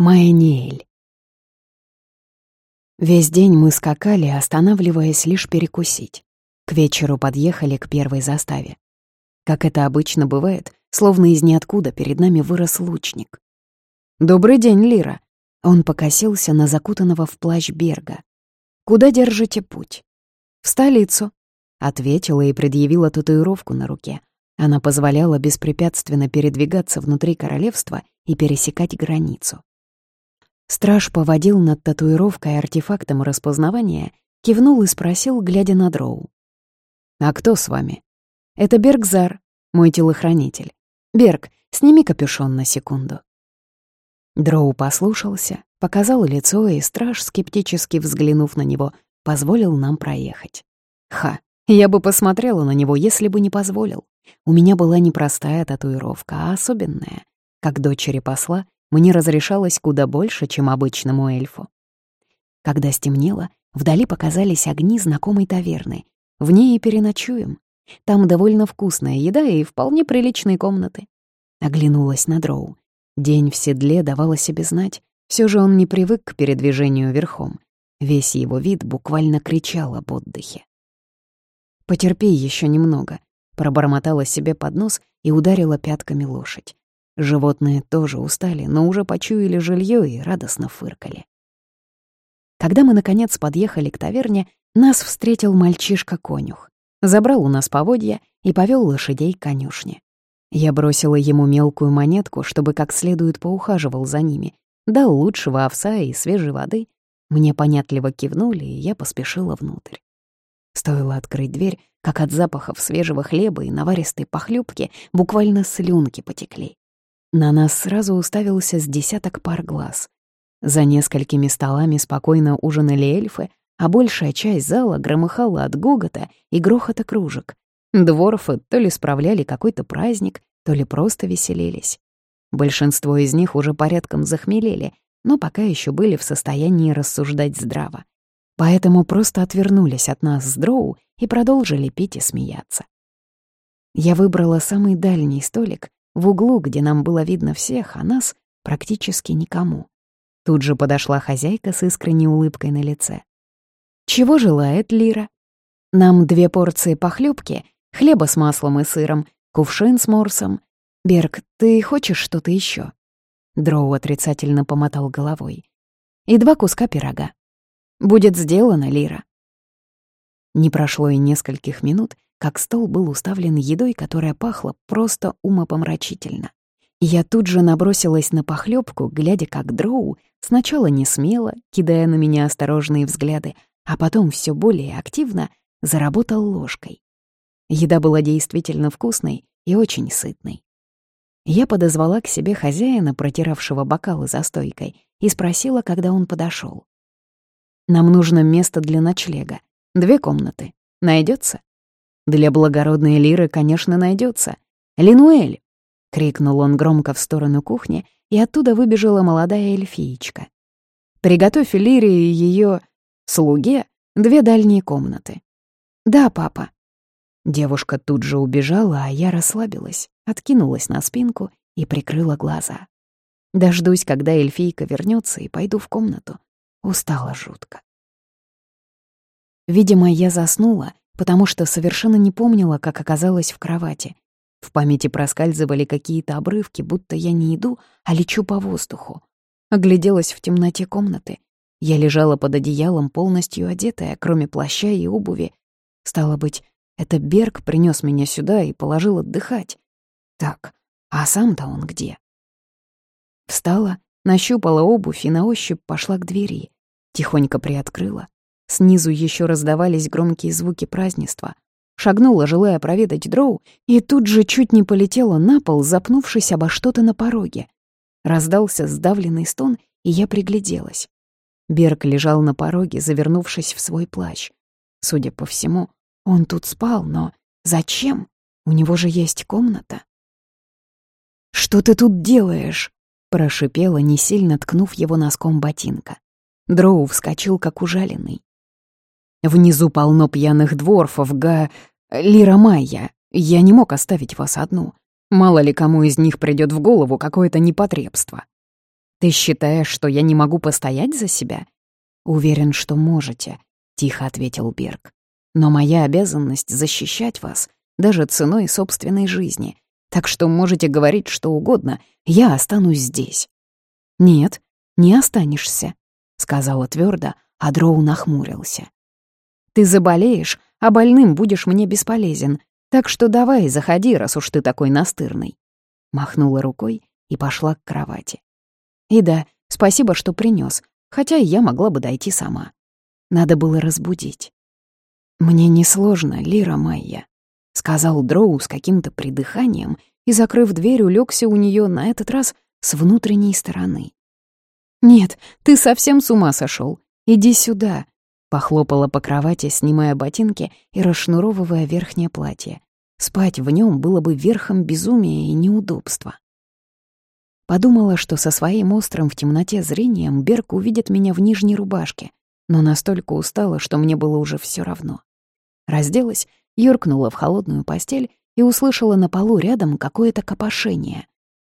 Майниэль. Весь день мы скакали, останавливаясь лишь перекусить. К вечеру подъехали к первой заставе. Как это обычно бывает, словно из ниоткуда перед нами вырос лучник. «Добрый день, Лира!» Он покосился на закутанного в плащ Берга. «Куда держите путь?» «В столицу», — ответила и предъявила татуировку на руке. Она позволяла беспрепятственно передвигаться внутри королевства и пересекать границу. Страж поводил над татуировкой артефактом распознавания, кивнул и спросил, глядя на Дроу. «А кто с вами?» «Это Бергзар, мой телохранитель. Берг, сними капюшон на секунду». Дроу послушался, показал лицо, и страж, скептически взглянув на него, позволил нам проехать. Ха, я бы посмотрела на него, если бы не позволил. У меня была не простая татуировка, а особенная. Как дочери посла, мне разрешалось куда больше, чем обычному эльфу. Когда стемнело, вдали показались огни знакомой таверны. В ней и переночуем. Там довольно вкусная еда и вполне приличные комнаты. Оглянулась на дроу. День в седле давал о себе знать. Все же он не привык к передвижению верхом. Весь его вид буквально кричал об отдыхе. «Потерпи еще немного», — пробормотала себе под нос и ударила пятками лошадь. Животные тоже устали, но уже почуяли жилье и радостно фыркали. Когда мы, наконец, подъехали к таверне, нас встретил мальчишка-конюх. Забрал у нас поводья и повел лошадей к конюшне. Я бросила ему мелкую монетку, чтобы как следует поухаживал за ними, дал лучшего овса и свежей воды. Мне понятливо кивнули, и я поспешила внутрь. Стоило открыть дверь, как от запахов свежего хлеба и наваристой похлебки буквально слюнки потекли. На нас сразу уставился с десяток пар глаз. За несколькими столами спокойно ужинали эльфы, а большая часть зала громыхала от гогота и грохота кружек. Дворфы то ли справляли какой-то праздник, то ли просто веселились. Большинство из них уже порядком захмелели, но пока еще были в состоянии рассуждать здраво. Поэтому просто отвернулись от нас с дроу и продолжили пить и смеяться. Я выбрала самый дальний столик, в углу, где нам было видно всех, а нас практически никому. Тут же подошла хозяйка с искренней улыбкой на лице. «Чего желает Лира?» «Нам две порции похлебки, хлеба с маслом и сыром, кувшин с морсом. Берг, ты хочешь что-то еще? Дроу отрицательно помотал головой. «И два куска пирога. Будет сделано, Лира». Не прошло и нескольких минут, как стол был уставлен едой, которая пахла просто умопомрачительно. Я тут же набросилась на похлебку, глядя, как Дроу сначала не смело, кидая на меня осторожные взгляды, а потом все более активно заработал ложкой. Еда была действительно вкусной и очень сытной. Я подозвала к себе хозяина, протиравшего бокалы за стойкой, и спросила, когда он подошел. «Нам нужно место для ночлега. Две комнаты. Найдется? Для благородной лиры, конечно, найдется. «Линуэль!» — крикнул он громко в сторону кухни, и оттуда выбежала молодая эльфиечка. «Приготовь Лире и ее слуге две дальние комнаты». «Да, папа». Девушка тут же убежала, а я расслабилась, откинулась на спинку и прикрыла глаза. Дождусь, когда эльфийка вернется, и пойду в комнату. Устала жутко. Видимо, я заснула, потому что совершенно не помнила, как оказалась в кровати. В памяти проскальзывали какие-то обрывки, будто я не иду, а лечу по воздуху. Огляделась в темноте комнаты. Я лежала под одеялом, полностью одетая, кроме плаща и обуви. Стало быть, это Берг принес меня сюда и положил отдыхать. Так, а сам-то он где? Встала, нащупала обувь и на ощупь пошла к двери. Тихонько приоткрыла. Снизу еще раздавались громкие звуки празднества. Шагнула, желая проведать дроу, и тут же чуть не полетела на пол, запнувшись обо что-то на пороге. Раздался сдавленный стон, и я пригляделась. Берг лежал на пороге, завернувшись в свой плащ. Судя по всему, он тут спал, но зачем? У него же есть комната. «Что ты тут делаешь?» — прошипела, не сильно ткнув его носком ботинка. Дроу вскочил, как ужаленный. Внизу полно пьяных дворфов, га... Лира Майя. Я не мог оставить вас одну. Мало ли кому из них придет в голову какое-то непотребство. Ты считаешь, что я не могу постоять за себя? Уверен, что можете, тихо ответил Берг. Но моя обязанность защищать вас, даже ценой собственной жизни. Так что можете говорить что угодно, я останусь здесь. Нет, не останешься, сказала твердо, а Дроу нахмурился. Ты заболеешь, а больным будешь мне бесполезен, так что давай, заходи, раз уж ты такой настырный. Махнула рукой и пошла к кровати. И да, спасибо, что принес, хотя я могла бы дойти сама. Надо было разбудить. «Мне несложно, Лира Майя», — сказал Дроу с каким-то придыханием и, закрыв дверь, улегся у нее на этот раз с внутренней стороны. «Нет, ты совсем с ума сошел. Иди сюда», — похлопала по кровати, снимая ботинки и расшнуровывая верхнее платье. Спать в нем было бы верхом безумия и неудобства. Подумала, что со своим острым в темноте зрением Берг увидит меня в нижней рубашке, но настолько устала, что мне было уже все равно. Разделась, юркнула в холодную постель и услышала на полу рядом какое-то копошение.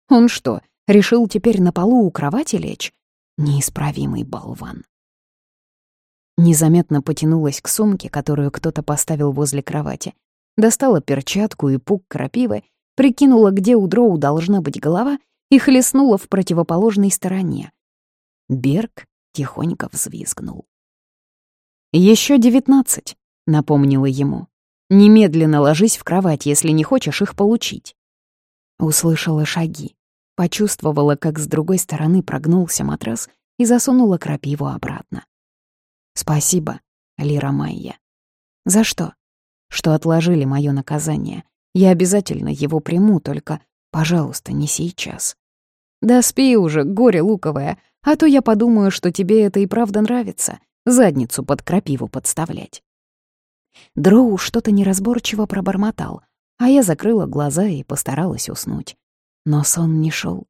Он что, решил теперь на полу у кровати лечь? Неисправимый болван. Незаметно потянулась к сумке, которую кто-то поставил возле кровати. Достала перчатку и пук крапивы, прикинула, где у дроу должна быть голова — и хлестнула в противоположной стороне. Берг тихонько взвизгнул. Еще девятнадцать», — напомнила ему. «Немедленно ложись в кровать, если не хочешь их получить». Услышала шаги, почувствовала, как с другой стороны прогнулся матрас и засунула крапиву обратно. «Спасибо, Лира Майя». «За что?» «Что отложили мое наказание. Я обязательно его приму, только, пожалуйста, не сейчас». «Да спи уже, горе луковое, а то я подумаю, что тебе это и правда нравится, задницу под крапиву подставлять». Дроу что-то неразборчиво пробормотал, а я закрыла глаза и постаралась уснуть. Но сон не шел.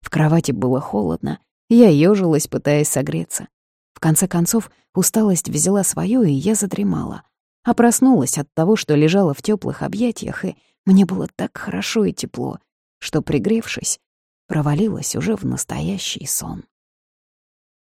В кровати было холодно, я ёжилась, пытаясь согреться. В конце концов, усталость взяла свое, и я задремала. А проснулась от того, что лежала в теплых объятиях, и мне было так хорошо и тепло, что, пригревшись, провалилась уже в настоящий сон.